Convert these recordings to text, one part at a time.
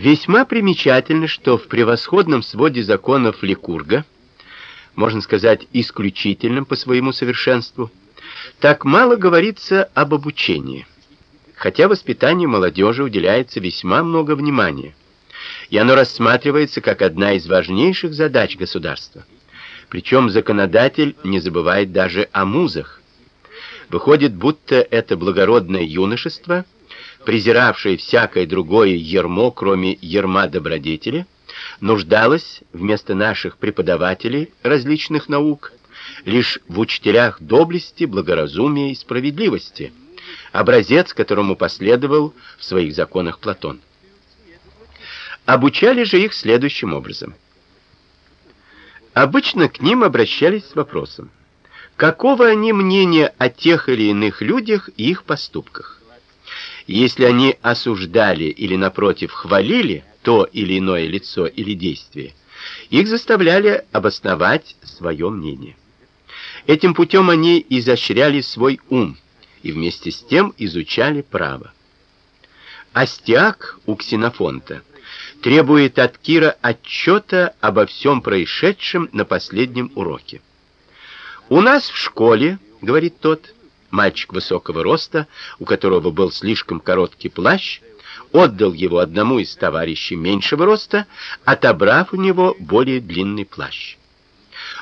Весьма примечательно, что в превосходном своде законов Ликурга, можно сказать, исключительном по своему совершенству, так мало говорится об обучении. Хотя воспитанию молодежи уделяется весьма много внимания, и оно рассматривается как одна из важнейших задач государства. Причем законодатель не забывает даже о музах. Выходит, будто это благородное юношество, презиравшее всякое другое ермо, кроме ерма добродетели, нуждалось вместо наших преподавателей различных наук лишь в учителях доблести, благоразумия и справедливости, образец, которому последовал в своих законах Платон. Обучали же их следующим образом – Обычно к ним обращались с вопросом: какого они мнения о тех или иных людях и их поступках? Если они осуждали или напротив хвалили то или иное лицо или действие, их заставляли обосновать свое мнение. Этим путем они изощряли свой ум и вместе с тем изучали право. Астиак у Ксенофонта требует от Кира отчета обо всем происшедшем на последнем уроке. У нас в школе, говорит тот, мальчик высокого роста, у которого был слишком короткий плащ, отдал его одному из товарищей меньшего роста, отобрав у него более длинный плащ.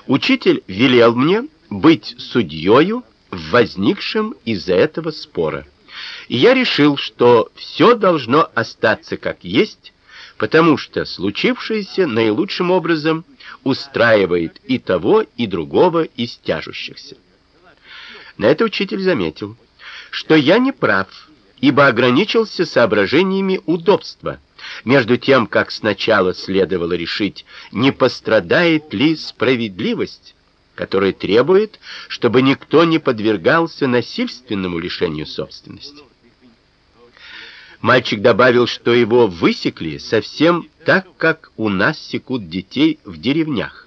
Учитель велел мне быть судьёю в возникшем из-за этого спора. И я решил, что все должно остаться как есть потому что случившееся наилучшим образом устраивает и того, и другого из тяжущихся. На это учитель заметил, что я не прав, ибо ограничился соображениями удобства, между тем, как сначала следовало решить, не пострадает ли справедливость, которая требует, чтобы никто не подвергался насильственному лишению собственности. Мальчик добавил, что его высекли совсем так, как у нас секут детей в деревнях.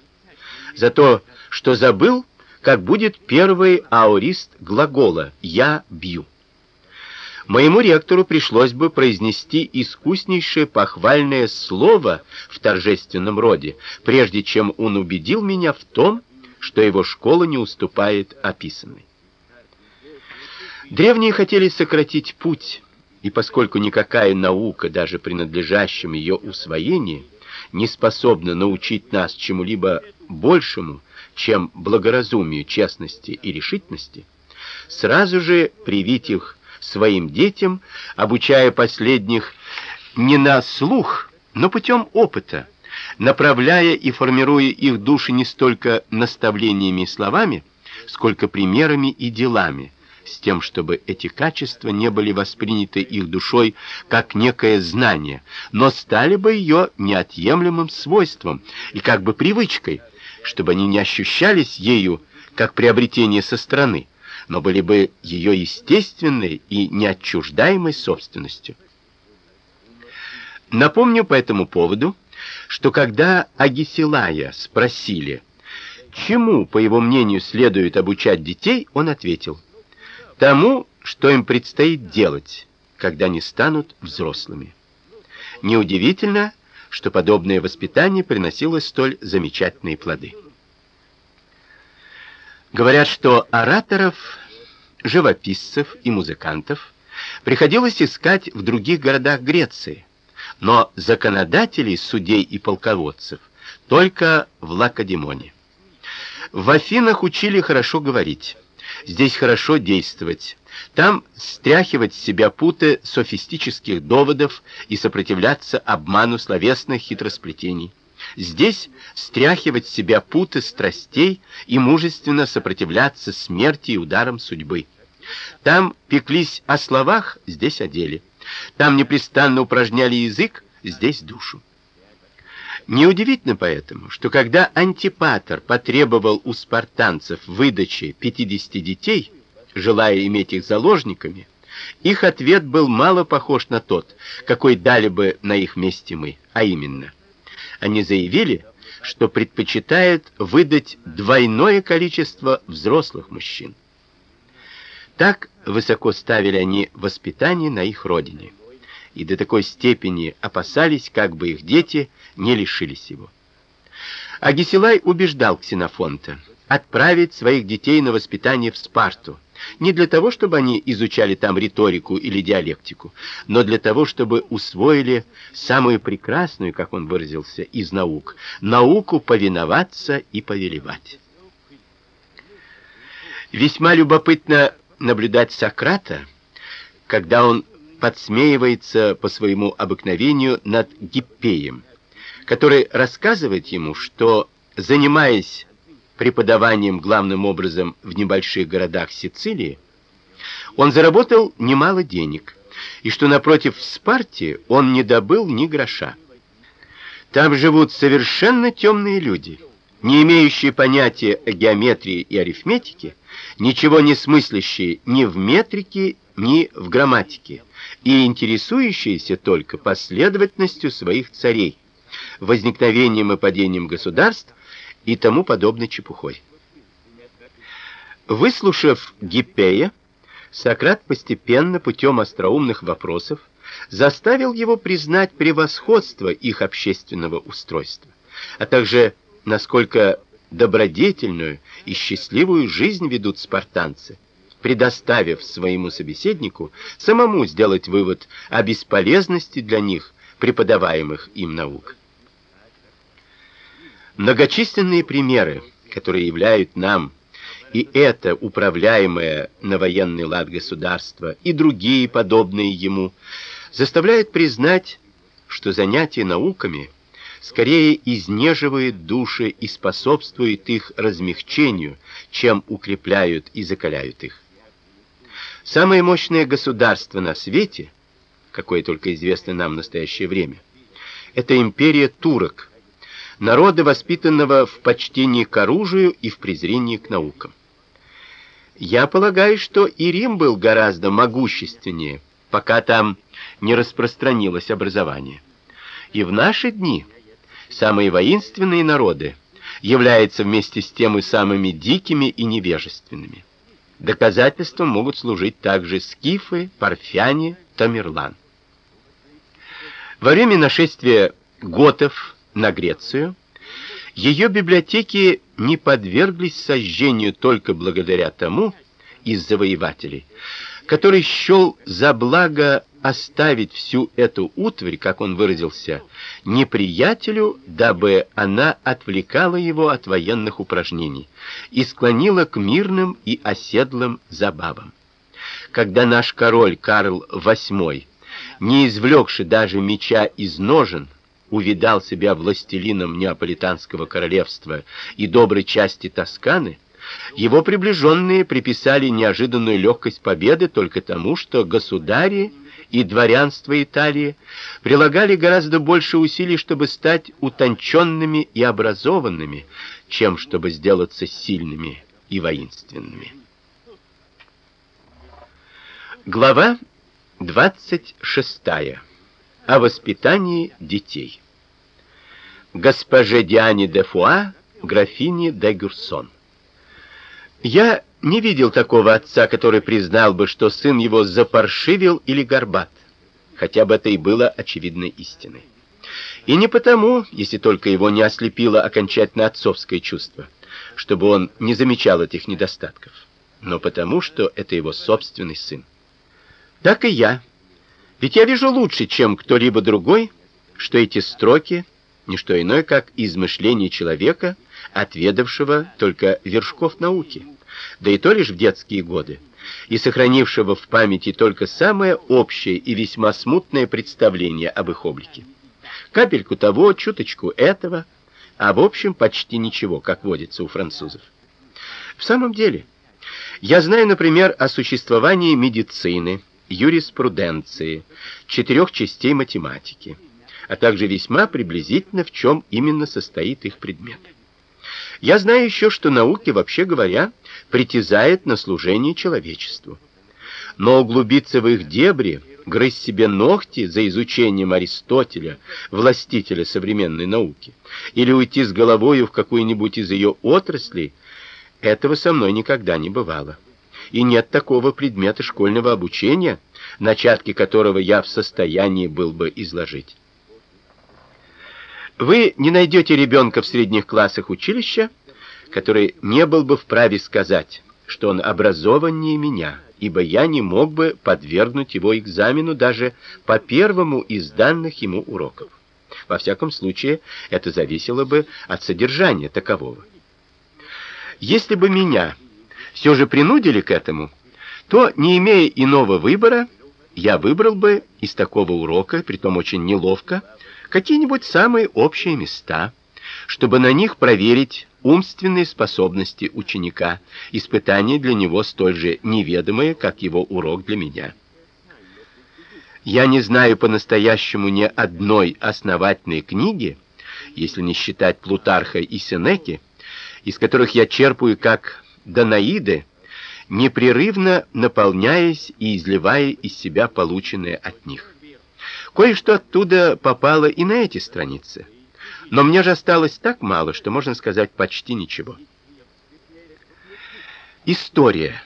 За то, что забыл, как будет первый аорист глагола «я бью». Моему ректору пришлось бы произнести искуснейшее похвальное слово в торжественном роде, прежде чем он убедил меня в том, что его школа не уступает описанной. Древние хотели сократить путь, и поскольку никакая наука, даже принадлежащим ее усвоению, не способна научить нас чему-либо большему, чем благоразумию, честности и решительности, сразу же привить их своим детям, обучая последних не на слух, но путем опыта, направляя и формируя их души не столько наставлениями и словами, сколько примерами и делами, с тем, чтобы эти качества не были восприняты их душой как некое знание, но стали бы ее неотъемлемым свойством и как бы привычкой, чтобы они не ощущались ею как приобретение со стороны, но были бы ее естественной и неотчуждаемой собственностью. Напомню по этому поводу, что когда Агисилая спросили, чему, по его мнению, следует обучать детей, он ответил: тому, что им предстоит делать, когда они станут взрослыми. Неудивительно, что подобное воспитание приносило столь замечательные плоды. Говорят, что ораторов, живописцев и музыкантов приходилось искать в других городах Греции, но законодателей, судей и полководцев только в Лакедемоне. В Афинах учили хорошо говорить, Здесь хорошо действовать. Там стряхивать с себя путы софистических доводов и сопротивляться обману словесных хитросплетений. Здесь стряхивать с себя путы страстей и мужественно сопротивляться смерти и ударам судьбы. Там пеклись о словах, здесь о деле. Там непрестанно упражняли язык, здесь душу. Неудивительно поэтому, что когда Антипатр потребовал у спартанцев выдачи 50 детей, желая иметь их заложниками, их ответ был мало похож на тот, какой дали бы на их месте мы, а именно: они заявили, что предпочитают выдать двойное количество взрослых мужчин. Так высоко ставили они воспитание на их родине. и до такой степени опасались, как бы их дети не лишились его. Агисилай убеждал Ксенофонта отправить своих детей на воспитание в Спарту, не для того, чтобы они изучали там риторику или диалектику, но для того, чтобы усвоили самую прекрасную, как он выразился, из наук, науку повиноваться и повелевать. Весьма любопытно наблюдать Сократа, когда он подсмеивается по своему обыкновению над Гиппеем, который рассказывает ему, что занимаясь преподаванием главным образом в небольших городах Сицилии, он заработал немало денег, и что напротив в Спарте он не добыл ни гроша. Там живут совершенно темные люди, не имеющие понятия о геометрии и арифметике, ничего не смыслящие ни в метрике, ни в грамматике, и интересующиеся только последовательностью своих царей, возникновением и падением государств и тому подобной чепухой. Выслушав Гиппея, Сократ постепенно путем остроумных вопросов заставил его признать превосходство их общественного устройства, а также насколько добродетельную и счастливую жизнь ведут спартанцы, предоставив своему собеседнику самому сделать вывод о бесполезности для них преподаваемых им наук. Многочисленные примеры, которые являют нам и это управляемое на военный лад государство, и другие подобные ему, заставляют признать, что занятие науками скорее изнеживает души и способствует их размягчению, чем укрепляют и закаляют их. Самое мощное государство на свете, какое только известно нам в настоящее время, это империя турок народа, воспитанного в почтении к оружию и в презрении к наукам. Я полагаю, что и Рим был гораздо могущественнее, пока там не распространилось образование. И в наши дни самые воинственные народы являются вместе с тем и самыми дикими и невежественными. Доказательством могут служить также скифы, парфяне, тамерлан. Во время нашествия готов на Грецию, ее библиотеки не подверглись сожжению только благодаря тому из завоевателей, который счел за благо оставить всю эту утварь, как он выразился, неприятелю, дабы она отвлекала его от военных упражнений и склонила к мирным и оседлым забавам. Когда наш король Карл VIII, не извлекший даже меча из ножен, увидал себя властелином неаполитанского королевства и доброй части Тосканы, его приближенные приписали неожиданную легкость победы только тому, что государи и дворянство Италии прилагали гораздо больше усилий, чтобы стать утонченными и образованными, чем чтобы сделаться сильными и воинственными. Глава 26 о воспитании детей. Госпоже Диане де Фуа, графине де Гюрсон. Я не видел такого отца, который признал бы, что сын его запаршивил или горбат, хотя бы это и было очевидной истиной. И не потому, если только его не ослепило окончательно отцовское чувство, чтобы он не замечал этих недостатков, но потому, что это его собственный сын. Так и я ведь я вижу лучше, чем кто-либо другой, что эти строки не что иное, как измышление человека, отведавшего только вершков науки, да и то лишь в детские годы, и сохранившего в памяти только самое общее и весьма смутное представление об их облике. Капельку того, чуточку этого, а в общем почти ничего, как водится у французов. В самом деле, я знаю, например, о существовании медицины, юриспруденции, четырех частей математики, а также весьма приблизительно в чем именно состоит их предмет. Я знаю еще, что науки, вообще говоря, притязают на служение человечеству. Но углубиться в их дебри, грызть себе ногти за изучением Аристотеля, властителя современной науки, или уйти с головой в какую-нибудь из ее отраслей, этого со мной никогда не бывало и нет такого предмета школьного обучения, начатки которого я в состоянии был бы изложить. Вы не найдете ребенка в средних классах училища, который не был бы вправе сказать, что он образованнее меня, ибо я не мог бы подвергнуть его экзамену даже по первому из данных ему уроков. Во всяком случае, это зависело бы от содержания такового. Если бы меня все же принудили к этому, то, не имея иного выбора, я выбрал бы из такого урока, притом очень неловко, какие-нибудь самые общие места, чтобы на них проверить умственные способности ученика, испытание для него столь же неведомое, как его урок для меня. Я не знаю по-настоящему ни одной основательной книги, если не считать Плутарха и Сенеки, из которых я черпаю как Данаиды, непрерывно наполняясь и изливая из себя полученное от них. Кое-что оттуда попало и на эти страницы. Но мне же осталось так мало, что можно сказать почти ничего. История.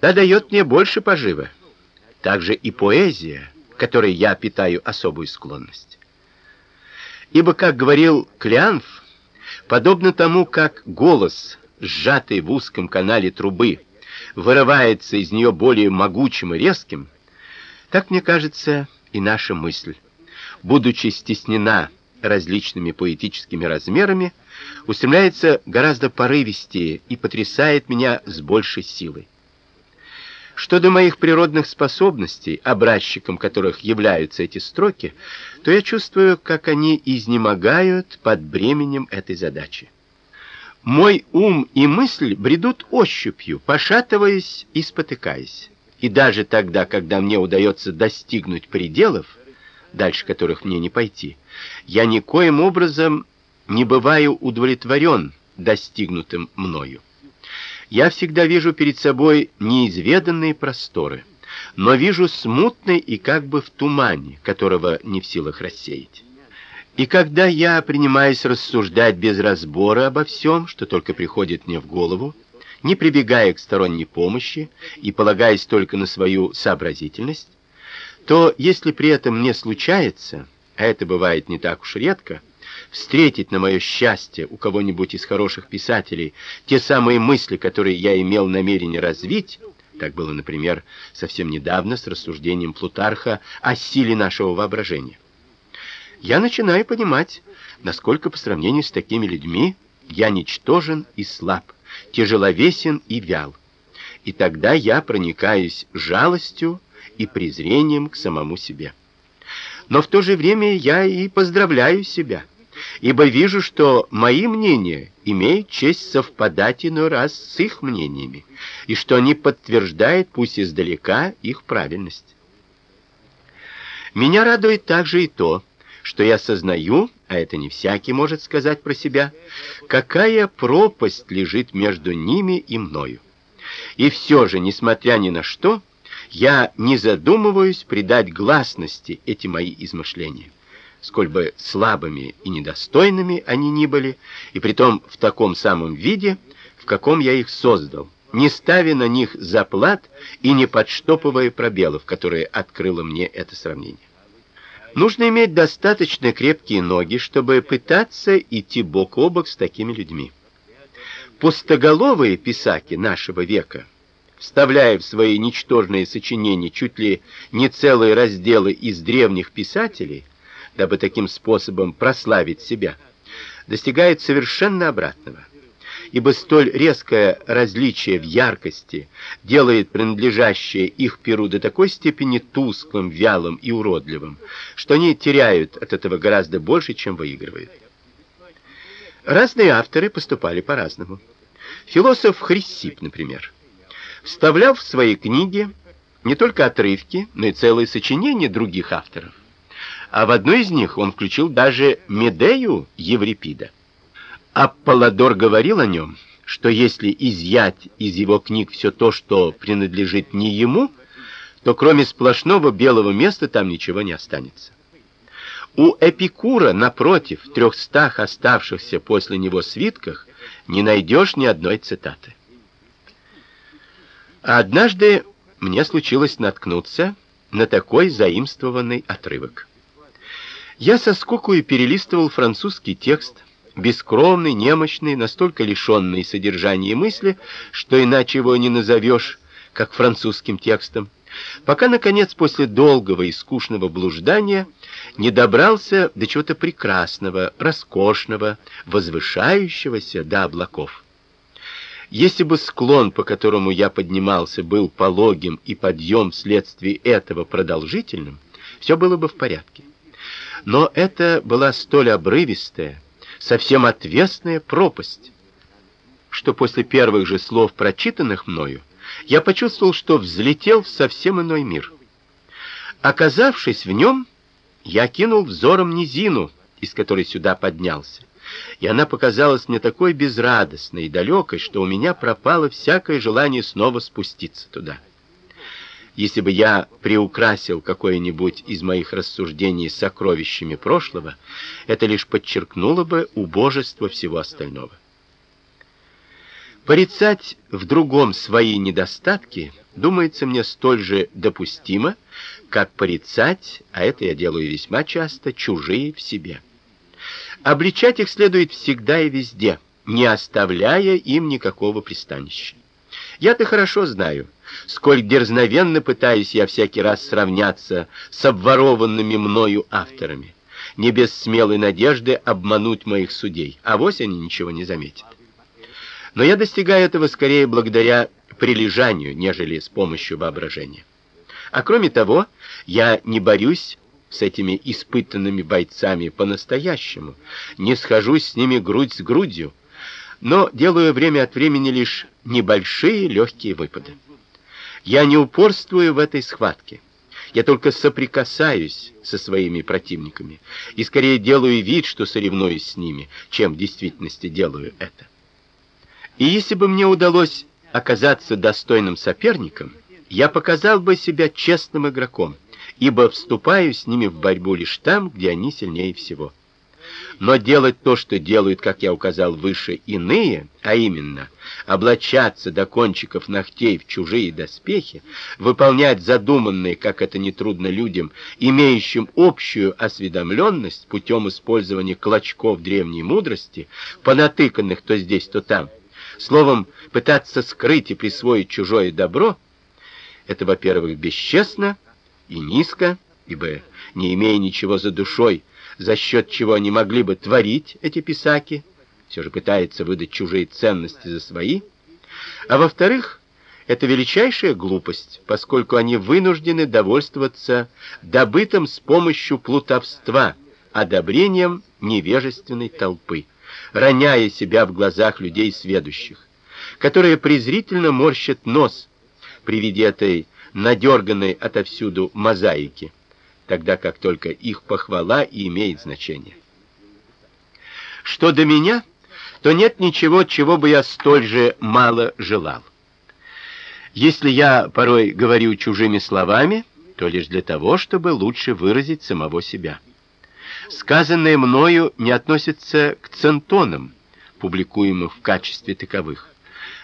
Та дает мне больше пожива. Также и поэзия, которой я питаю особую склонность. Ибо, как говорил Клеанф, подобно тому, как голос, сжатый в узком канале трубы, вырывается из нее более могучим и резким, так мне кажется, и наша мысль, будучи стеснена различными поэтическими размерами, устремляется гораздо порывистее и потрясает меня с большей силой. Что до моих природных способностей, образчиком которых являются эти строки, то я чувствую, как они изнемогают под бременем этой задачи. Мой ум и мысль бредут ощупью, пошатываясь и спотыкаясь. И даже тогда, когда мне удается достигнуть пределов, дальше которых мне не пойти, я никоим образом не бываю удовлетворен достигнутым мною. Я всегда вижу перед собой неизведанные просторы, но вижу смутный и как бы в тумане, которого не в силах рассеять. И когда я принимаюсь рассуждать без разбора обо всем, что только приходит мне в голову, не прибегая к сторонней помощи и полагаясь только на свою сообразительность, то если при этом мне случается, а это бывает не так уж редко, встретить на мое счастье у кого-нибудь из хороших писателей те самые мысли, которые я имел намерение развить, так было, например, совсем недавно с рассуждением Плутарха о силе нашего воображения. Я начинаю понимать, насколько по сравнению с такими людьми я ничтожен и слаб тяжеловесен и вял. И тогда я проникаюсь жалостью и презрением к самому себе. Но в то же время я и поздравляю себя, ибо вижу, что мои мнения имеют честь совпадать иной раз с их мнениями, и что они подтверждают, пусть издалека, их правильность. Меня радует также и то, что я сознаю, а это не всякий может сказать про себя, какая пропасть лежит между ними и мною. И все же, несмотря ни на что, я не задумываюсь придать гласности эти мои измышления, сколь бы слабыми и недостойными они ни были, и притом в таком самом виде, в каком я их создал, не ставя на них заплат и не подштопывая пробелов, которые открыло мне это сравнение. Нужно иметь достаточно крепкие ноги, чтобы пытаться идти бок о бок с такими людьми. Пустоголовые писаки нашего века, вставляя в свои ничтожные сочинения чуть ли не целые разделы из древних писателей, дабы таким способом прославить себя, достигают совершенно обратного ибо столь резкое различие в яркости делает принадлежащее их перу до такой степени тусклым, вялым и уродливым, что они теряют от этого гораздо больше, чем выигрывают. Разные авторы поступали по-разному. Философ Хрисип, например, вставлял в свои книги не только отрывки, но и целые сочинения других авторов. А в одну из них он включил даже Медею Еврипида. Аполлодор говорил о нем, что если изъять из его книг все то, что принадлежит не ему, то кроме сплошного белого места там ничего не останется. У Эпикура, напротив, в трехстах оставшихся после него свитках не найдешь ни одной цитаты. А однажды мне случилось наткнуться на такой заимствованный отрывок. Я со скукой перелистывал французский текст, бескровный, немощный, настолько лишенный содержания мысли, что иначе его не назовешь, как французским текстом, пока наконец после долгого и скучного блуждания не добрался до чего-то прекрасного, роскошного, возвышающегося до облаков. Если бы склон, по которому я поднимался, был пологим и подъем вследствие этого продолжительным, все было бы в порядке. Но это была столь обрывистая, совсем отвесная пропасть, что после первых же слов, прочитанных мною, я почувствовал, что взлетел в совсем иной мир. Оказавшись в нем, я кинул взором низину, из которой сюда поднялся и она показалась мне такой безрадостной и далекой, что у меня пропало всякое желание снова спуститься туда. Если бы я приукрасил какое-нибудь из моих рассуждений сокровищами прошлого, это лишь подчеркнуло бы убожество всего остального. Порицать в другом свои недостатки, думается мне столь же допустимо, как порицать, а это я делаю весьма часто, чужие в себе. Обличать их следует всегда и везде, не оставляя им никакого пристанища. Я-то хорошо знаю, сколь дерзновенно пытаюсь я всякий раз сравняться с обворованными мною авторами, не без смелой надежды обмануть моих судей, а вось они ничего не заметят. Но я достигаю этого скорее благодаря прилежанию, нежели с помощью воображения. А кроме того, я не борюсь с этими испытанными бойцами по-настоящему, не схожусь с ними грудь с грудью, но делаю время от времени лишь небольшие легкие выпады. Я не упорствую в этой схватке. Я только соприкасаюсь со своими противниками и скорее делаю вид, что соревнуюсь с ними, чем в действительности делаю это. И если бы мне удалось оказаться достойным соперником, я показал бы себя честным игроком ибо вступаю с ними в борьбу лишь там, где они сильнее всего. Но делать то, что делают, как я указал выше, иные, а именно облачаться до кончиков ногтей в чужие доспехи, выполнять задуманные, как это нетрудно людям, имеющим общую осведомленность путем использования клочков древней мудрости, понатыканных то здесь, то там, словом, пытаться скрыть и присвоить чужое добро, это, во-первых, бесчестно, и низко, ибо не имея ничего за душой, за счет чего они могли бы творить эти писаки, все же пытается выдать чужие ценности за свои. А во-вторых, это величайшая глупость, поскольку они вынуждены довольствоваться добытым с помощью плутовства, одобрением невежественной толпы, роняя себя в глазах людей сведущих, которые презрительно морщат нос при виде этой надерганной отовсюду мозаики, тогда как только их похвала и имеет значение. Что до меня, то нет ничего, чего бы я столь же мало желал. Если я порой говорю чужими словами, то лишь для того, чтобы лучше выразить самого себя. Сказанное мною не относится к центонам, публикуемых в качестве таковых.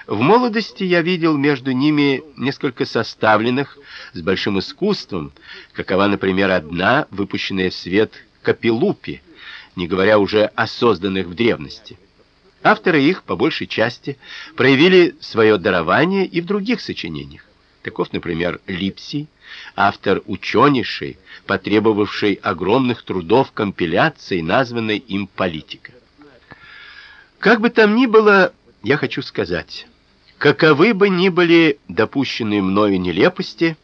В молодости я видел между ними несколько составленных с большим искусством, какова, например, одна, выпущенная в свет Капеллупи, не говоря уже о созданных в древности. Авторы их по большей части проявили свое дарование и в других сочинениях. Таков, например, Липсий, автор ученейший, потребовавший огромных трудов компиляции, названной им Политика. Как бы там ни было, я хочу сказать, Каковы бы ни были допущенные мною нелепости,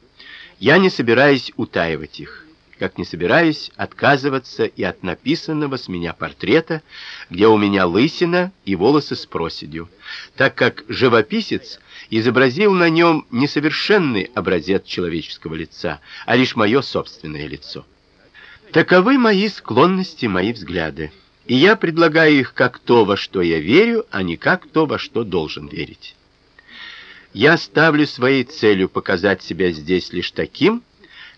я не собираюсь утаивать их, как не собираюсь отказываться и от написанного с меня портрета, где у меня лысина и волосы с проседью, так как живописец изобразил на нем не совершенный образец человеческого лица, а лишь мое собственное лицо. Таковы мои склонности, мои взгляды, и я предлагаю их как то, во что я верю, а не как то, во что должен верить. Я ставлю своей целью показать себя здесь лишь таким,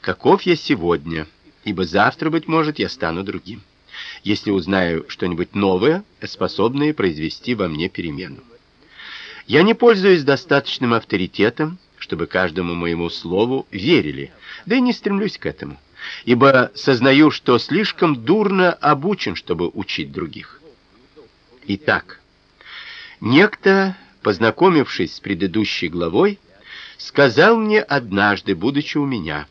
каков я сегодня, ибо завтра быть может я стану другим. Если узнаю что-нибудь новое, способное произвести во мне перемену. Я не пользуюсь достаточным авторитетом, чтобы каждому моему слову верили, да и не стремлюсь к этому, ибо сознаю, что слишком дурно обучен, чтобы учить других. Итак, некто, познакомившись с предыдущей главой, сказал мне однажды, будучи у меня,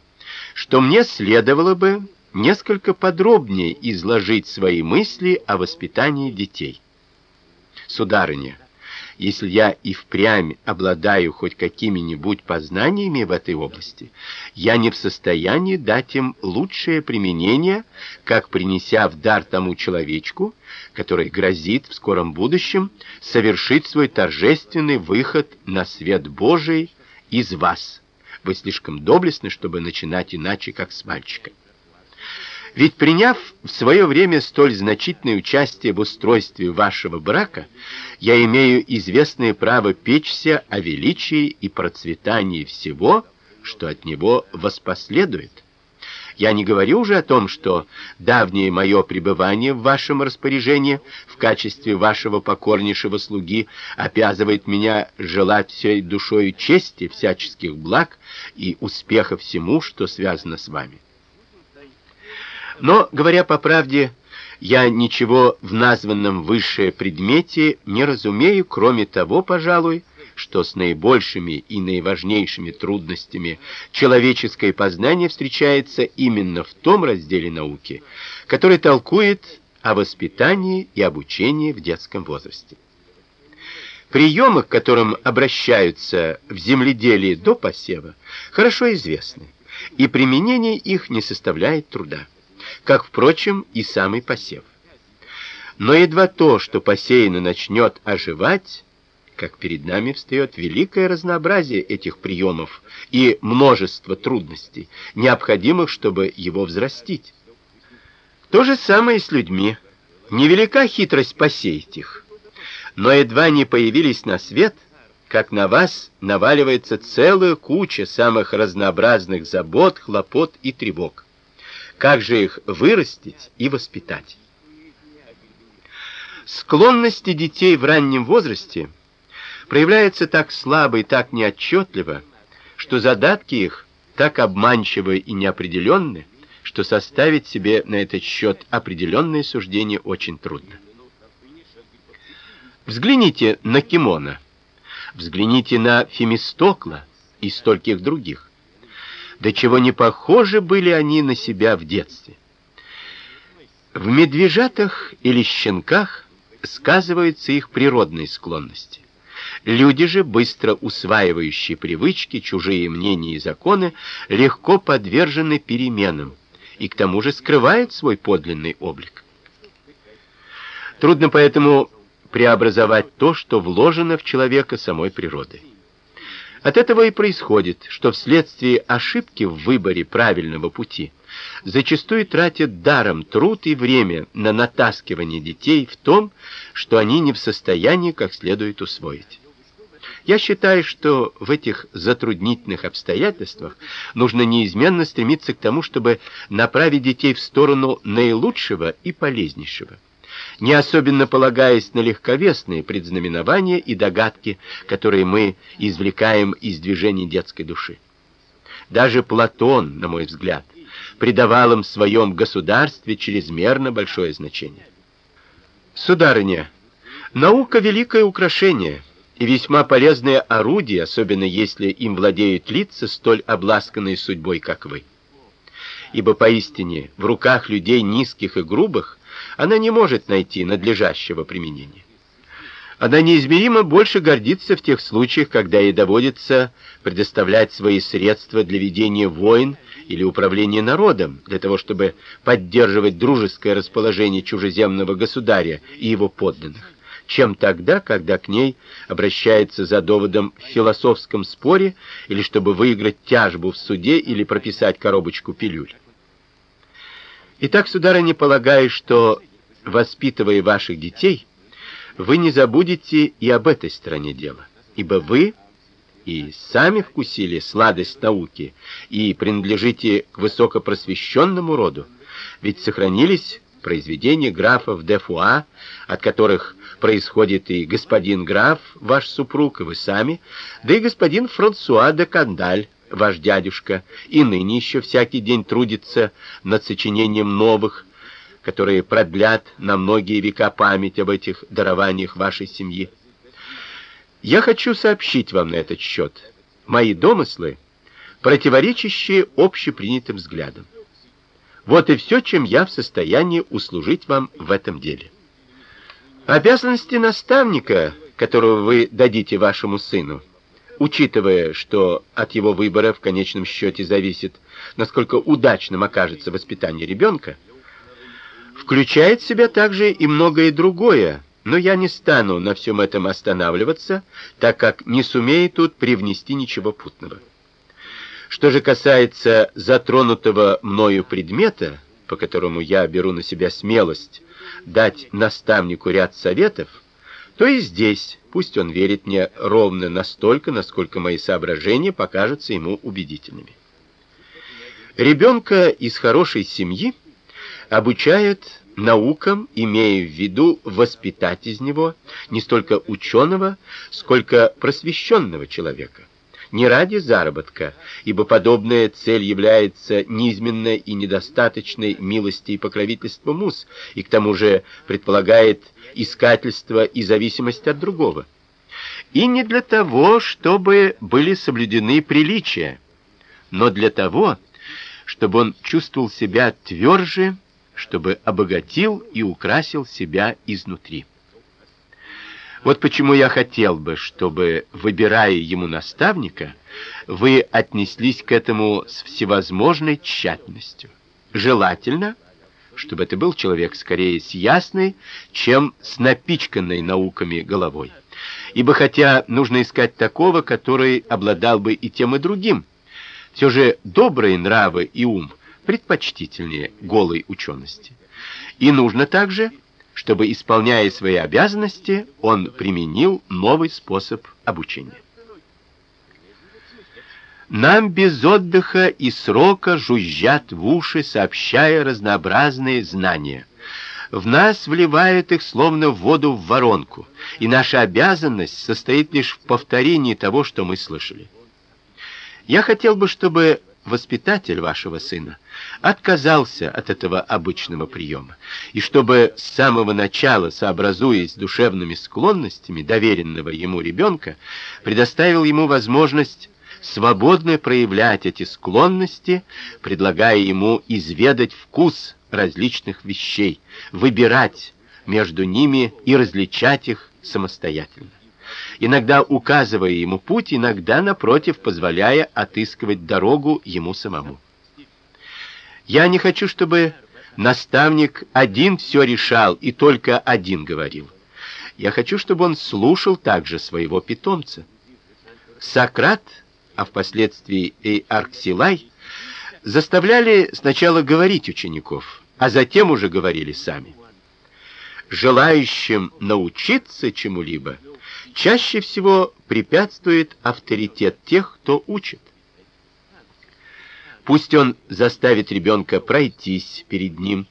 что мне следовало бы несколько подробнее изложить свои мысли о воспитании детей. Сударыня, если я и впрямь обладаю хоть какими-нибудь познаниями в этой области, я не в состоянии дать им лучшее применение, как принеся в дар тому человечку, который грозит в скором будущем совершить свой торжественный выход на свет Божий из вас. Вы слишком доблестны, чтобы начинать иначе, как с мальчика. Ведь приняв в свое время столь значительное участие в устройстве вашего брака, я имею известное право печься о величии и процветании всего, что от него воспоследует. Я не говорю уже о том, что давнее мое пребывание в вашем распоряжении в качестве вашего покорнейшего слуги обязывает меня желать всей душой чести, всяческих благ и успеха всему, что связано с вами. Но, говоря по правде, я ничего в названном выше предмете не разумею, кроме того, пожалуй, что с наибольшими и наиважнейшими трудностями человеческое познание встречается именно в том разделе науки, который толкует о воспитании и обучении в детском возрасте. Приемы, к которым обращаются в земледелии до посева, хорошо известны, и применение их не составляет труда как, впрочем, и самый посев. Но едва то, что посеяно начнет оживать, как перед нами встает великое разнообразие этих приемов и множество трудностей, необходимых, чтобы его взрастить. То же самое и с людьми. Невелика хитрость посеять их. Но едва не появились на свет, как на вас наваливается целая куча самых разнообразных забот, хлопот и тревог. Как же их вырастить и воспитать? Склонности детей в раннем возрасте проявляются так слабо и так неотчетливо, что задатки их так обманчивы и неопределенны, что составить себе на этот счет определенные суждения очень трудно. Взгляните на Кимона. Взгляните на Фемистокла и стольких других до чего не похожи были они на себя в детстве. В медвежатах или щенках сказываются их природные склонности. Люди же, быстро усваивающие привычки, чужие мнения и законы, легко подвержены переменам и к тому же скрывают свой подлинный облик. Трудно поэтому преобразовать то, что вложено в человека самой природой. От этого и происходит, что вследствие ошибки в выборе правильного пути зачастую тратят даром труд и время на натаскивание детей в том, что они не в состоянии как следует усвоить. Я считаю, что в этих затруднительных обстоятельствах нужно неизменно стремиться к тому, чтобы направить детей в сторону наилучшего и полезнейшего не особенно полагаясь на легковесные предзнаменования и догадки, которые мы извлекаем из движений детской души. Даже Платон, на мой взгляд, придавал им в своем государстве чрезмерно большое значение. Сударыня, наука великое украшение и весьма полезное орудие, особенно если им владеют лица столь обласканные судьбой, как вы. Ибо поистине в руках людей низких и грубых она не может найти надлежащего применения. Она неизмеримо больше гордится в тех случаях, когда ей доводится предоставлять свои средства для ведения войн или управления народом, для того, чтобы поддерживать дружеское расположение чужеземного государя и его подданных, чем тогда, когда к ней обращается за доводом в философском споре или чтобы выиграть тяжбу в суде или прописать коробочку пилюль. Итак, сударыня, полагаю, что воспитывая ваших детей, вы не забудете и об этой стороне дела, ибо вы и сами вкусили сладость науки и принадлежите к высокопросвещенному роду, ведь сохранились произведения графов де Фуа, от которых происходит и господин граф, ваш супруг, и вы сами, да и господин Франсуа де Кандаль, ваш дядюшка, и ныне еще всякий день трудится над сочинением новых, которые продлят на многие века память об этих дарованиях вашей семьи. Я хочу сообщить вам на этот счет мои домыслы, противоречащие общепринятым взглядам. Вот и все, чем я в состоянии услужить вам в этом деле. Обязанности наставника, которого вы дадите вашему сыну, учитывая, что от его выбора в конечном счете зависит, насколько удачным окажется воспитание ребенка, включает в себя также и многое другое, но я не стану на всем этом останавливаться, так как не сумею тут привнести ничего путного. Что же касается затронутого мною предмета, по которому я беру на себя смелость дать наставнику ряд советов, то и здесь пусть он верит мне ровно настолько, насколько мои соображения покажутся ему убедительными. Ребенка из хорошей семьи обучают наукам, имея в виду воспитать из него не столько ученого, сколько просвещенного человека. Не ради заработка, ибо подобная цель является низменной и недостаточной милости и покровительства мус, и к тому же предполагает искательство и зависимость от другого. И не для того, чтобы были соблюдены приличия, но для того, чтобы он чувствовал себя тверже чтобы обогатил и украсил себя изнутри. Вот почему я хотел бы, чтобы, выбирая ему наставника, вы отнеслись к этому с всевозможной тщательностью. Желательно, чтобы это был человек скорее с ясной, чем с напичканной науками головой. Ибо хотя нужно искать такого, который обладал бы и тем и другим, все же добрые нравы и ум предпочтительнее голой учености. И нужно также, чтобы исполняя свои обязанности, он применил новый способ обучения. Нам без отдыха и срока жужжат в уши, сообщая разнообразные знания. В нас вливают их словно в воду в воронку, и наша обязанность состоит лишь в повторении того, что мы слышали. Я хотел бы, чтобы воспитатель вашего сына отказался от этого обычного приема, и чтобы с самого начала, сообразуясь с душевными склонностями доверенного ему ребенка, предоставил ему возможность свободно проявлять эти склонности, предлагая ему изведать вкус различных вещей, выбирать между ними и различать их самостоятельно иногда указывая ему путь, иногда напротив позволяя отыскивать дорогу ему самому. Я не хочу, чтобы наставник один все решал и только один говорил. Я хочу, чтобы он слушал также своего питомца. Сократ, а впоследствии и Арксилай заставляли сначала говорить учеников, а затем уже говорили сами. Желающим научиться чему-либо чаще всего препятствует авторитет тех, кто учит. Пусть он заставит ребенка пройтись перед ним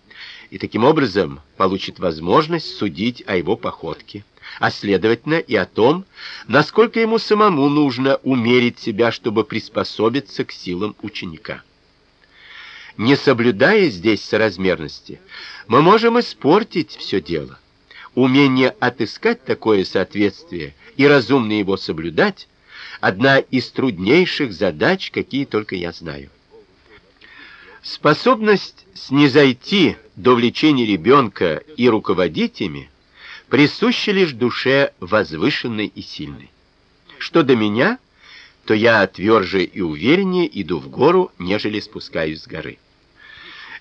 и таким образом получит возможность судить о его походке, а следовательно и о том, насколько ему самому нужно умерить себя, чтобы приспособиться к силам ученика. Не соблюдая здесь соразмерности, мы можем испортить все дело. Умение отыскать такое соответствие и разумно его соблюдать одна из труднейших задач, какие только я знаю. Способность снизойти до влечения ребенка и руководить ими присуща лишь душе возвышенной и сильной. Что до меня, то я тверже и увереннее иду в гору, нежели спускаюсь с горы.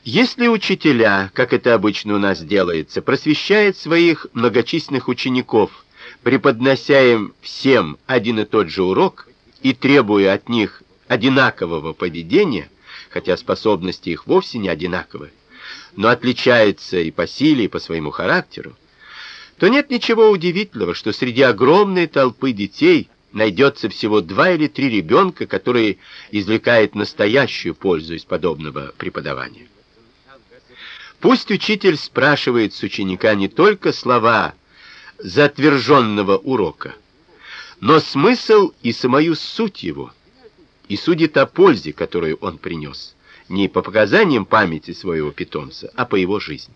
Если учителя, как это обычно у нас делается, просвещают своих многочисленных учеников, преподнося им всем один и тот же урок и требуя от них одинакового поведения, хотя способности их вовсе не одинаковы, но отличаются и по силе, и по своему характеру, то нет ничего удивительного, что среди огромной толпы детей найдется всего два или три ребенка, которые извлекают настоящую пользу из подобного преподавания. Пусть учитель спрашивает с ученика не только слова затверженного урока, но смысл и самую суть его, и судит о пользе, которую он принес, не по показаниям памяти своего питомца, а по его жизни.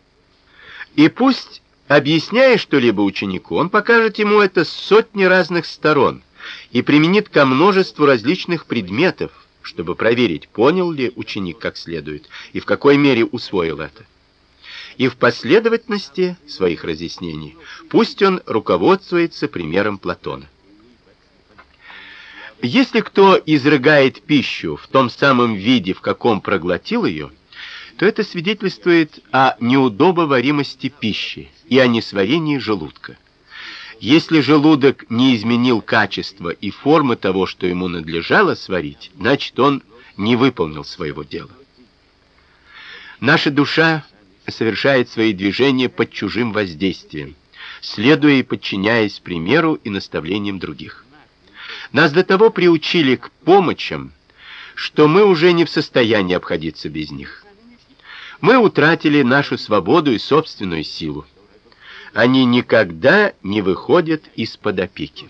И пусть, объясняя что-либо ученику, он покажет ему это с сотни разных сторон и применит ко множеству различных предметов, чтобы проверить, понял ли ученик как следует и в какой мере усвоил это. И в последовательности своих разъяснений пусть он руководствуется примером Платона. Если кто изрыгает пищу в том самом виде, в каком проглотил ее, то это свидетельствует о неудобоваримости пищи и о несварении желудка. Если желудок не изменил качество и формы того, что ему надлежало сварить, значит, он не выполнил своего дела. Наша душа совершает свои движения под чужим воздействием, следуя и подчиняясь примеру и наставлениям других. Нас до того приучили к помощам, что мы уже не в состоянии обходиться без них. Мы утратили нашу свободу и собственную силу они никогда не выходят из-под опеки.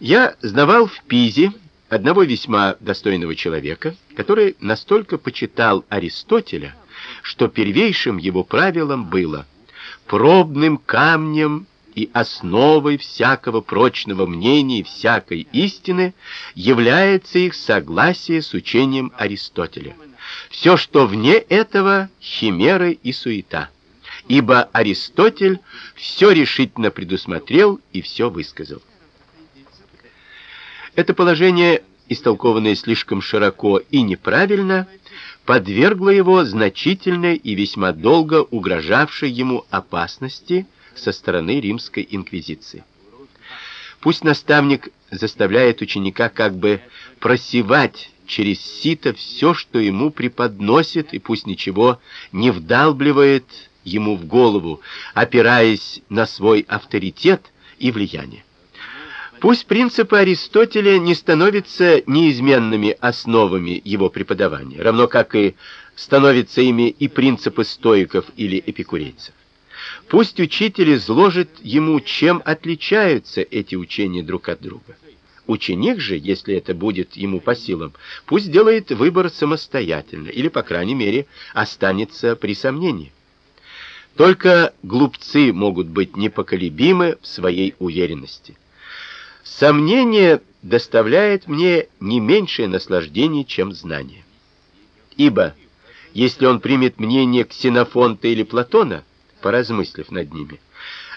Я знавал в Пизе одного весьма достойного человека, который настолько почитал Аристотеля, что первейшим его правилом было пробным камнем и основой всякого прочного мнения и всякой истины является их согласие с учением Аристотеля. Все, что вне этого химеры и суета ибо Аристотель все решительно предусмотрел и все высказал. Это положение, истолкованное слишком широко и неправильно, подвергло его значительной и весьма долго угрожавшей ему опасности со стороны римской инквизиции. Пусть наставник заставляет ученика как бы просевать через сито все, что ему преподносит, и пусть ничего не вдалбливает ему в голову, опираясь на свой авторитет и влияние. Пусть принципы Аристотеля не становятся неизменными основами его преподавания, равно как и становятся ими и принципы стоиков или эпикурейцев. Пусть учитель изложит ему, чем отличаются эти учения друг от друга. Ученик же, если это будет ему по силам, пусть делает выбор самостоятельно или, по крайней мере, останется при сомнении. Только глупцы могут быть непоколебимы в своей уверенности. Сомнение доставляет мне не меньшее наслаждение, чем знание. Ибо если он примет мнение Ксенофонта или Платона, поразмыслив над ними,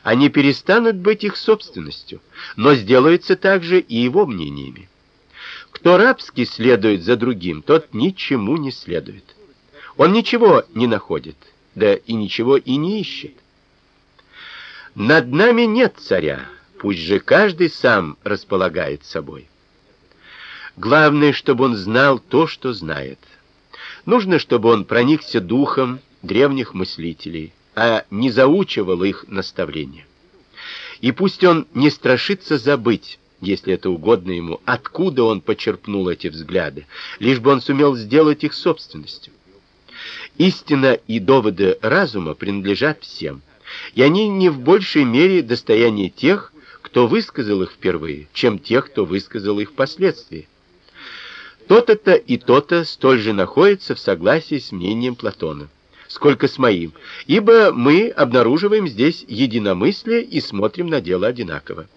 они перестанут быть их собственностью, но сделаются также и его мнениями. Кто рабски следует за другим, тот ничему не следует. Он ничего не находит да и ничего и не ищет. Над нами нет царя, пусть же каждый сам располагает собой. Главное, чтобы он знал то, что знает. Нужно, чтобы он проникся духом древних мыслителей, а не заучивал их наставления. И пусть он не страшится забыть, если это угодно ему, откуда он почерпнул эти взгляды, лишь бы он сумел сделать их собственностью. Истина и доводы разума принадлежат всем, и они не в большей мере достояние тех, кто высказал их впервые, чем тех, кто высказал их впоследствии. То-то и то-то столь же находится в согласии с мнением Платона, сколько с моим, ибо мы обнаруживаем здесь единомыслие и смотрим на дело одинаково.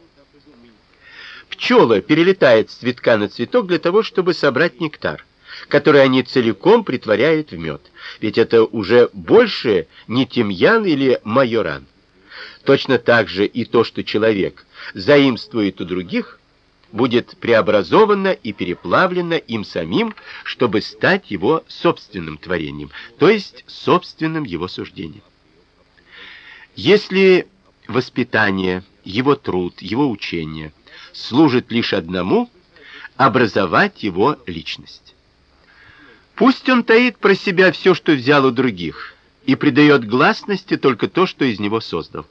Пчела перелетает с цветка на цветок для того, чтобы собрать нектар который они целиком притворяют в мед. Ведь это уже больше не тимьян или майоран. Точно так же и то, что человек заимствует у других, будет преобразовано и переплавлено им самим, чтобы стать его собственным творением, то есть собственным его суждением. Если воспитание, его труд, его учение служит лишь одному образовать его личность. Пусть он таит про себя все, что взял у других, и придает гласности только то, что из него создал.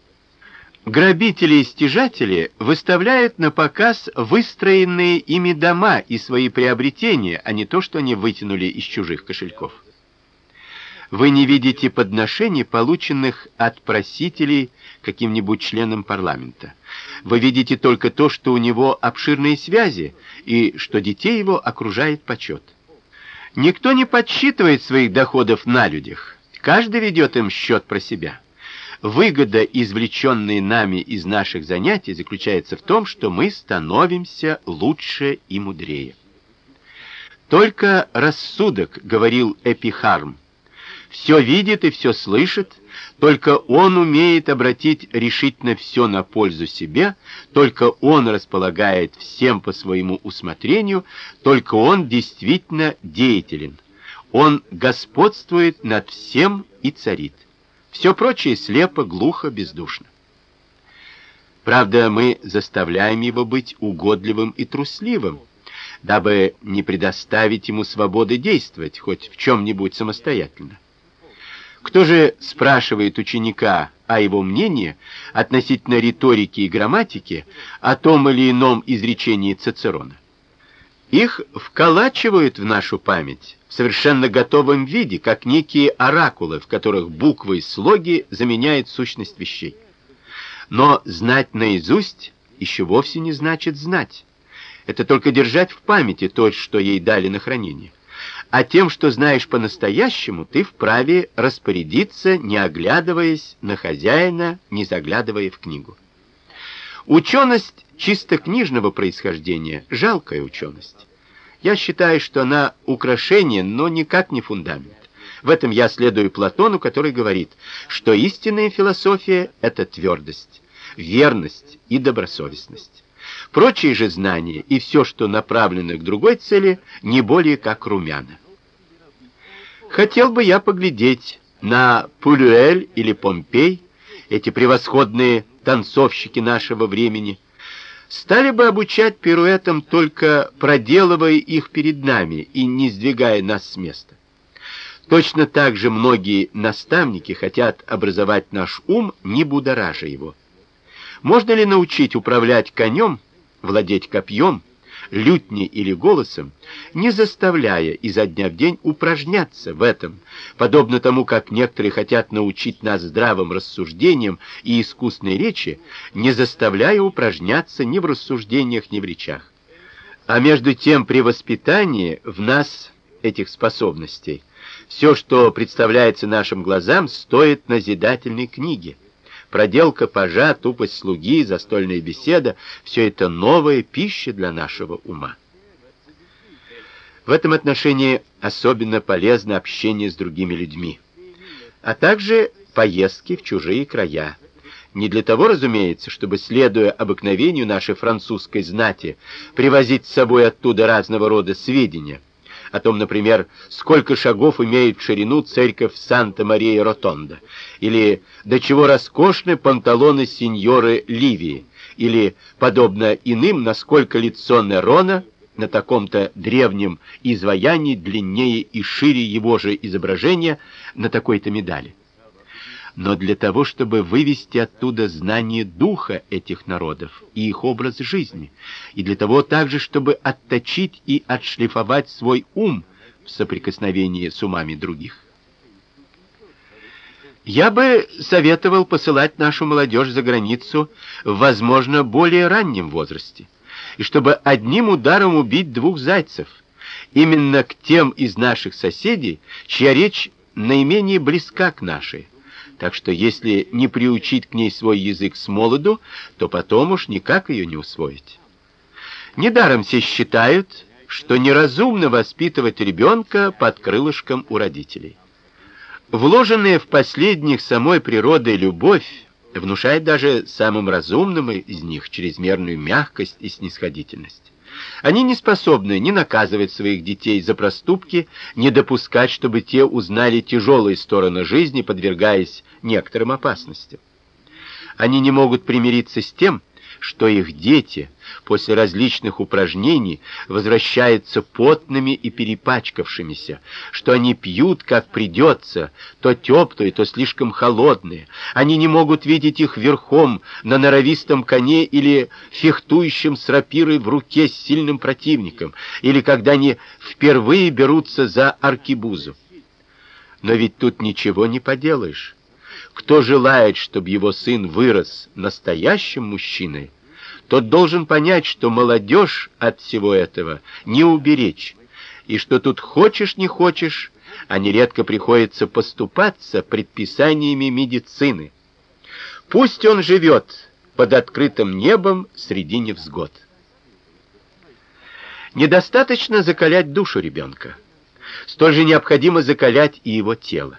Грабители и стяжатели выставляют на показ выстроенные ими дома и свои приобретения, а не то, что они вытянули из чужих кошельков. вы не видите подношений, полученных от просителей каким-нибудь членом парламента. Вы видите только то, что у него обширные связи и что детей его окружает почет. Никто не подсчитывает своих доходов на людях. Каждый ведет им счет про себя. Выгода, извлеченная нами из наших занятий, заключается в том, что мы становимся лучше и мудрее. Только рассудок, говорил Эпихарм, все видит и все слышит, только он умеет обратить решительно все на пользу себе, только он располагает всем по своему усмотрению, только он действительно деятелен. Он господствует над всем и царит. Все прочее слепо, глухо, бездушно. Правда, мы заставляем его быть угодливым и трусливым, дабы не предоставить ему свободы действовать хоть в чем нибудь самостоятельно. Кто же спрашивает ученика о его мнении относительно риторики и грамматики, о том или ином изречении Цицерона? Их вколачивают в нашу память совершенно готовом виде, как некие оракулы, в которых буквы и слоги заменяют сущность вещей. Но знать наизусть еще вовсе не значит знать. Это только держать в памяти то, что ей дали на хранение а тем, что знаешь по-настоящему, ты вправе распорядиться, не оглядываясь на хозяина, не заглядывая в книгу. Ученость чисто книжного происхождения жалкая ученость. Я считаю, что она украшение, но никак не фундамент. В этом я следую Платону, который говорит, что истинная философия это твердость, верность и добросовестность. Прочие же знания и все, что направлено к другой цели, не более как румяна. Хотел бы я поглядеть на Пулюэль или Помпей, эти превосходные танцовщики нашего времени, стали бы обучать пируэтам только проделывая их перед нами и не сдвигая нас с места. Точно так же многие наставники хотят образовать наш ум, не будоража его. Можно ли научить управлять конем, владеть копьем, лютней или голосом, не заставляя изо дня в день упражняться в этом, подобно тому, как некоторые хотят научить нас здравым рассуждениям и искусной речи, не заставляя упражняться ни в рассуждениях, ни в речах. А между тем при воспитании в нас этих способностей все, что представляется нашим глазам, стоит назидательной книги проделка пажа, тупость слуги, застольная беседа все это новая пища для нашего ума. В этом отношении особенно полезно общение с другими людьми, а также поездки в чужие края. Не для того, разумеется, чтобы следуя обыкновению нашей французской знати, привозить с собой оттуда разного рода сведения о том, например, сколько шагов имеет в ширину церковь Санта-Мария-Ротонда, или до чего роскошны панталоны сеньоры Ливии, или, подобно иным, насколько лицо Нерона на таком-то древнем изваянии длиннее и шире его же изображения на такой-то медали но для того, чтобы вывести оттуда знание духа этих народов и их образ жизни, и для того также, чтобы отточить и отшлифовать свой ум в соприкосновении с умами других. Я бы советовал посылать нашу молодежь за границу в, возможно, более раннем возрасте, и чтобы одним ударом убить двух зайцев, именно к тем из наших соседей, чья речь наименее близка к нашей, так что если не приучить к ней свой язык с молоду, то потом уж никак ее не усвоить. Недаром все считают, что неразумно воспитывать ребенка под крылышком у родителей. Вложенная в последних самой природой любовь внушает даже самым разумным из них чрезмерную мягкость и снисходительность. Они не способны ни наказывать своих детей за проступки, ни допускать, чтобы те узнали тяжелые стороны жизни, подвергаясь некоторым опасностям. Они не могут примириться с тем, что их дети после различных упражнений возвращаются потными и перепачкавшимися, что они пьют как придется, то теплые, то слишком холодные. Они не могут видеть их верхом на норовистом коне или фехтующим с рапирой в руке с сильным противником, или когда они впервые берутся за аркебузу. Но ведь тут ничего не поделаешь. Кто желает, чтобы его сын вырос настоящим мужчиной, тот должен понять, что молодежь от всего этого не уберечь, и что тут хочешь не хочешь, а нередко приходится поступаться предписаниями медицины. Пусть он живет под открытым небом среди невзгод. Недостаточно закалять душу ребенка. Столь же необходимо закалять и его тело.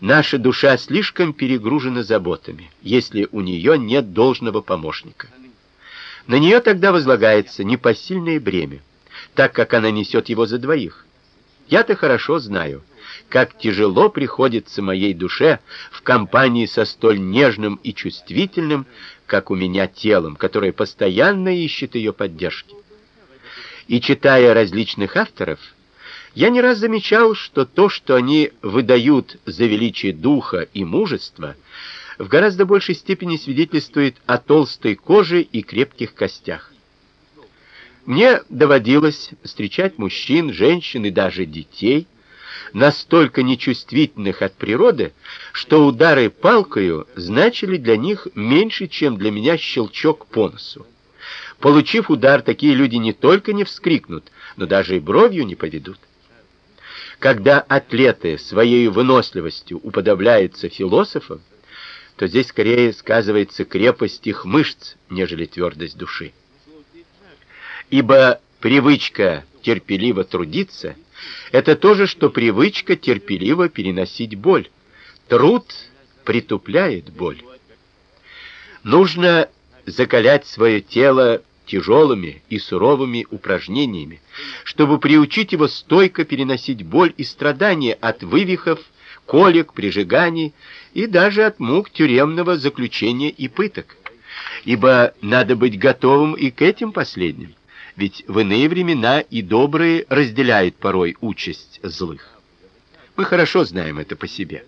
Наша душа слишком перегружена заботами, если у нее нет должного помощника. На нее тогда возлагается непосильное бремя, так как она несет его за двоих. Я-то хорошо знаю, как тяжело приходится моей душе в компании со столь нежным и чувствительным, как у меня телом, которое постоянно ищет ее поддержки. И читая различных авторов, я не раз замечал, что то, что они выдают за величие духа и мужества, в гораздо большей степени свидетельствует о толстой коже и крепких костях. Мне доводилось встречать мужчин, женщин и даже детей, настолько нечувствительных от природы, что удары палкою значили для них меньше, чем для меня щелчок по носу. Получив удар, такие люди не только не вскрикнут, но даже и бровью не поведут. Когда атлеты своей выносливостью уподобляются философам, то здесь скорее сказывается крепость их мышц, нежели твердость души. Ибо привычка терпеливо трудиться это то же, что привычка терпеливо переносить боль. Труд притупляет боль. Нужно закалять свое тело тяжелыми и суровыми упражнениями, чтобы приучить его стойко переносить боль и страдания от вывихов, колик, прижиганий и даже от мук тюремного заключения и пыток. Ибо надо быть готовым и к этим последним, ведь в иные времена и добрые разделяют порой участь злых. Мы хорошо знаем это по себе.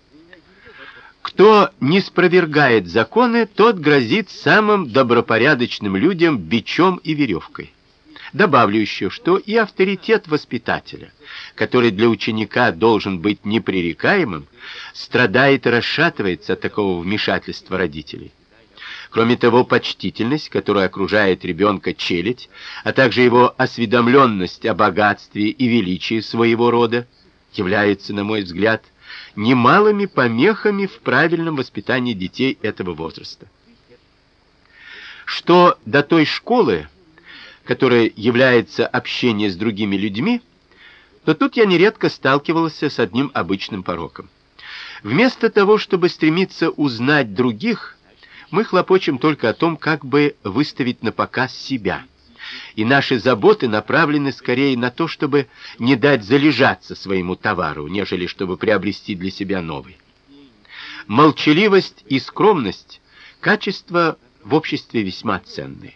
Кто не спровергает законы, тот грозит самым добропорядочным людям бичом и веревкой. Добавлю еще, что и авторитет воспитателя, который для ученика должен быть непререкаемым, страдает и расшатывается от такого вмешательства родителей. Кроме того, почтительность, которая окружает ребенка челядь, а также его осведомленность о богатстве и величии своего рода, является, на мой взгляд, немалыми помехами в правильном воспитании детей этого возраста. Что до той школы, которая является общение с другими людьми, то тут я нередко сталкивался с одним обычным пороком. Вместо того, чтобы стремиться узнать других, мы хлопочем только о том, как бы выставить на показ себя – и наши заботы направлены скорее на то, чтобы не дать залежаться своему товару, нежели чтобы приобрести для себя новый. Молчаливость и скромность качества в обществе весьма ценные.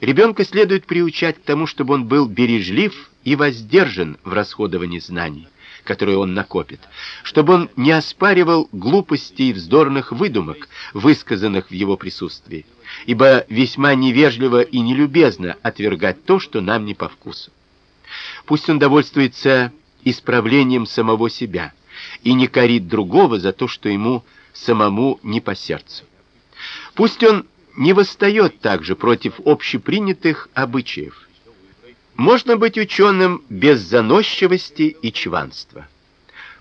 Ребенка следует приучать к тому, чтобы он был бережлив и воздержан в расходовании знаний, которые он накопит, чтобы он не оспаривал глупостей и вздорных выдумок, высказанных в его присутствии, ибо весьма невежливо и нелюбезно отвергать то, что нам не по вкусу. Пусть он довольствуется исправлением самого себя и не корит другого за то, что ему самому не по сердцу. Пусть он не восстает также против общепринятых обычаев. Можно быть ученым без заносчивости и чванства.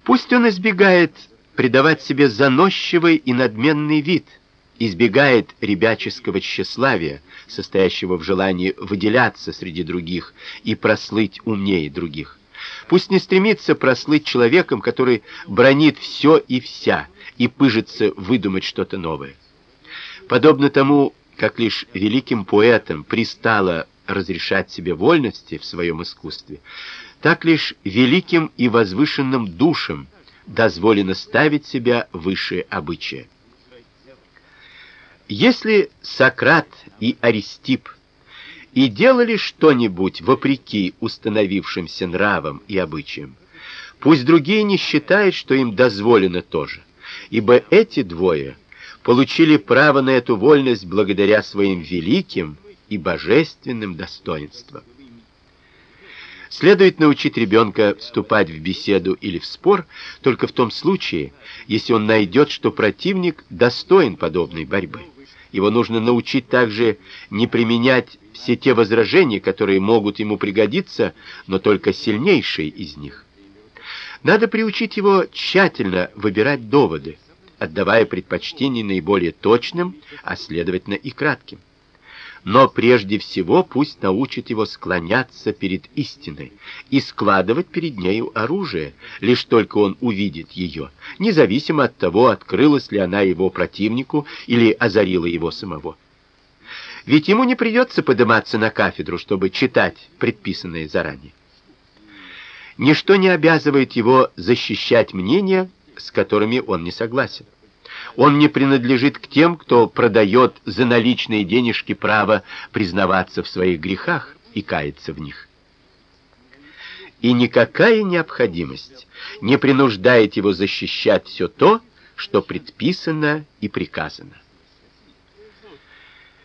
Пусть он избегает придавать себе заносчивый и надменный вид – избегает ребяческого тщеславия, состоящего в желании выделяться среди других и прослыть умнее других. Пусть не стремится прослыть человеком, который бронит все и вся и пыжится выдумать что-то новое. Подобно тому, как лишь великим поэтам пристало разрешать себе вольности в своем искусстве, так лишь великим и возвышенным душам дозволено ставить себя выше обычая. Если Сократ и Аристип и делали что-нибудь вопреки установившимся нравам и обычаям, пусть другие не считают, что им дозволено тоже, ибо эти двое получили право на эту вольность благодаря своим великим и божественным достоинствам. Следует научить ребенка вступать в беседу или в спор только в том случае, если он найдет, что противник достоин подобной борьбы. Его нужно научить также не применять все те возражения, которые могут ему пригодиться, но только сильнейшие из них. Надо приучить его тщательно выбирать доводы, отдавая предпочтение наиболее точным, а следовательно и кратким но прежде всего пусть научит его склоняться перед истиной и складывать перед нею оружие, лишь только он увидит ее, независимо от того, открылась ли она его противнику или озарила его самого. Ведь ему не придется подниматься на кафедру, чтобы читать предписанное заранее. Ничто не обязывает его защищать мнения, с которыми он не согласен. Он не принадлежит к тем, кто продает за наличные денежки право признаваться в своих грехах и каяться в них. И никакая необходимость не принуждает его защищать все то, что предписано и приказано.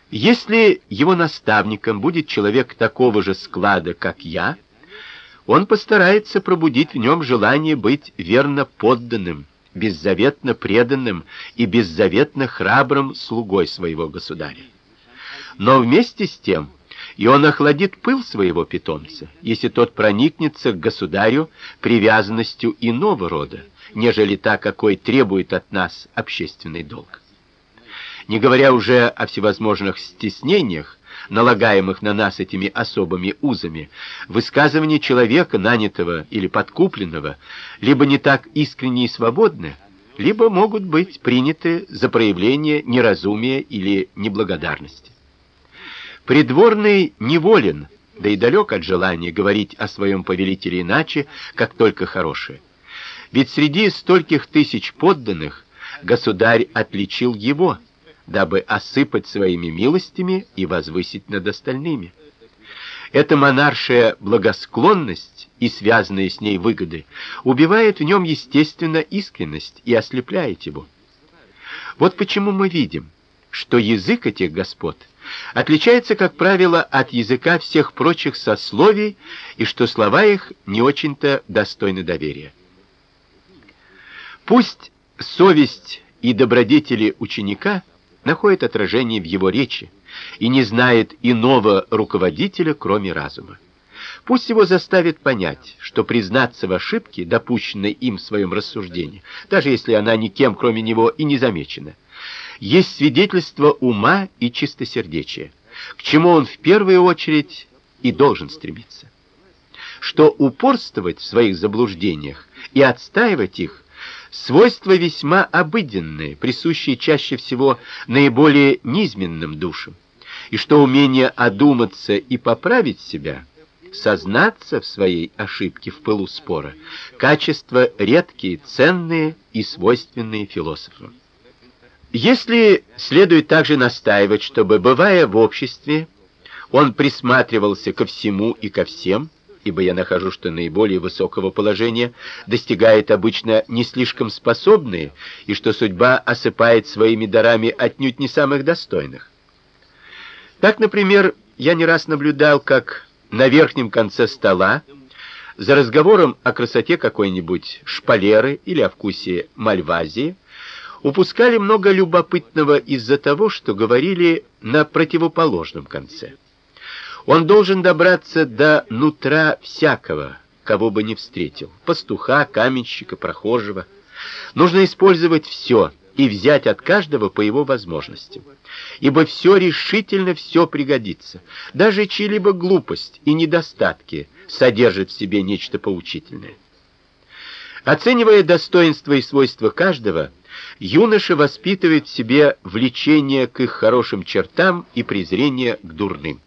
Если его наставником будет человек такого же склада, как я, он постарается пробудить в нем желание быть верно подданным, беззаветно преданным и беззаветно храбрым слугой своего государя. Но вместе с тем и он охладит пыл своего питомца, если тот проникнется к государю привязанностью иного рода, нежели та, какой требует от нас общественный долг. Не говоря уже о всевозможных стеснениях, налагаемых на нас этими особыми узами, высказывания человека, нанятого или подкупленного, либо не так искренне и свободны, либо могут быть приняты за проявление неразумия или неблагодарности. Придворный неволен, да и далек от желания говорить о своем повелителе иначе, как только хорошее. Ведь среди стольких тысяч подданных государь отличил его – дабы осыпать своими милостями и возвысить над остальными. Эта монаршая благосклонность и связанные с ней выгоды убивает в нем естественно искренность и ослепляет его. Вот почему мы видим, что язык этих господ отличается, как правило, от языка всех прочих сословий, и что слова их не очень-то достойны доверия. Пусть совесть и добродетели ученика находит отражение в его речи и не знает иного руководителя, кроме разума. Пусть его заставит понять, что признаться в ошибке, допущенной им в своем рассуждении, даже если она никем, кроме него, и не замечена, есть свидетельство ума и чистосердечия, к чему он в первую очередь и должен стремиться. Что упорствовать в своих заблуждениях и отстаивать их свойства весьма обыденные, присущие чаще всего наиболее низменным душам, и что умение одуматься и поправить себя, сознаться в своей ошибке в пылу спора, качества редкие, ценные и свойственные философам. Если следует также настаивать, чтобы бывая в обществе, он присматривался ко всему и ко всем, ибо я нахожу, что наиболее высокого положения достигают обычно не слишком способные, и что судьба осыпает своими дарами отнюдь не самых достойных. Так, например, я не раз наблюдал, как на верхнем конце стола за разговором о красоте какой-нибудь шпалеры или о вкусе мальвазии упускали много любопытного из-за того, что говорили на противоположном конце. Он должен добраться до нутра всякого, кого бы ни встретил: пастуха, каменщика, прохожего. Нужно использовать все и взять от каждого по его возможностям. Ибо все решительно все пригодится. Даже чьи-либо глупость и недостатки содержат в себе нечто поучительное. Оценивая достоинства и свойства каждого, юноша воспитывает в себе влечение к их хорошим чертам и презрение к дурным.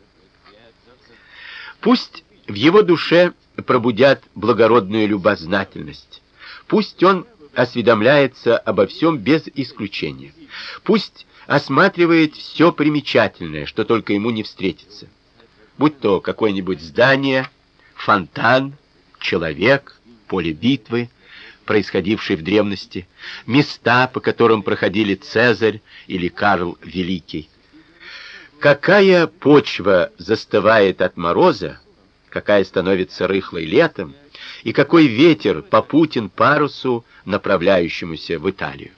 Пусть в его душе пробудят благородную любознательность. Пусть он осведомляется обо всем без исключения. Пусть осматривает все примечательное, что только ему не встретится. Будь то какое-нибудь здание, фонтан, человек, поле битвы, происходившее в древности, места, по которым проходили Цезарь или Карл Великий. Какая почва застывает от мороза, какая становится рыхлой летом, и какой ветер попутен парусу, направляющемуся в Италию.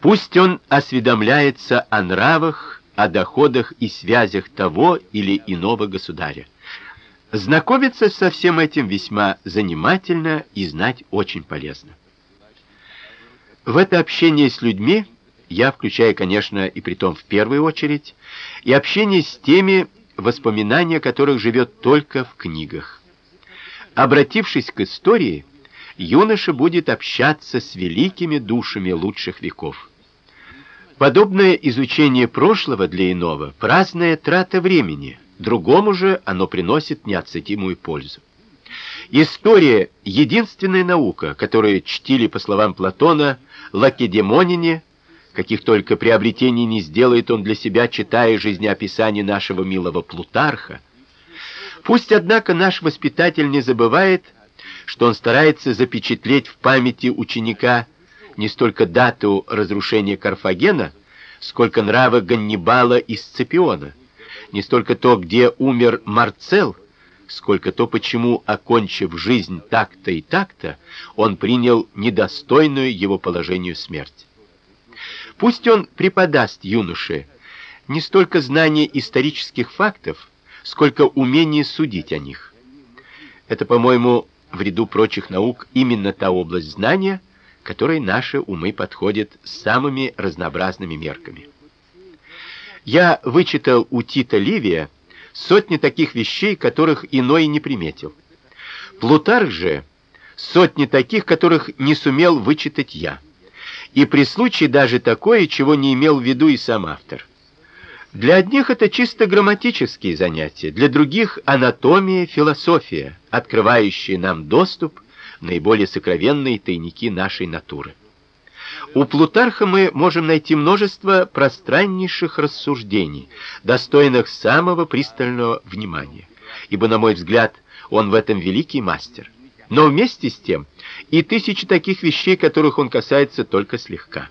Пусть он осведомляется о нравах, о доходах и связях того или иного государя. Знакомиться со всем этим весьма занимательно и знать очень полезно. В это общение с людьми я включаю, конечно, и притом в первую очередь, и общение с теми, воспоминания которых живет только в книгах. Обратившись к истории, юноша будет общаться с великими душами лучших веков. Подобное изучение прошлого для иного праздная трата времени, другому же оно приносит неоценимую пользу. История единственная наука, которую чтили, по словам Платона, лакедемонине, каких только приобретений не сделает он для себя, читая жизнеописание нашего милого Плутарха. Пусть однако наш воспитатель не забывает, что он старается запечатлеть в памяти ученика не столько дату разрушения Карфагена, сколько нравы Ганнибала и Сципиона, не столько то, где умер Марцел, сколько то, почему, окончив жизнь так-то и так-то, он принял недостойную его положению смерть. Пусть он преподаст юноше не столько знание исторических фактов, сколько умение судить о них. Это, по-моему, в ряду прочих наук именно та область знания, которой наши умы подходят с самыми разнообразными мерками. Я вычитал у Тита Ливия сотни таких вещей, которых иной не приметил. Плутарх же сотни таких, которых не сумел вычитать я. И при случае даже такое, чего не имел в виду и сам автор. Для одних это чисто грамматические занятия, для других анатомия, философия, открывающие нам доступ в наиболее сокровенные тайники нашей натуры. У Плутарха мы можем найти множество пространнейших рассуждений, достойных самого пристального внимания. Ибо, на мой взгляд, он в этом великий мастер. Но вместе с тем и тысячи таких вещей, которых он касается только слегка.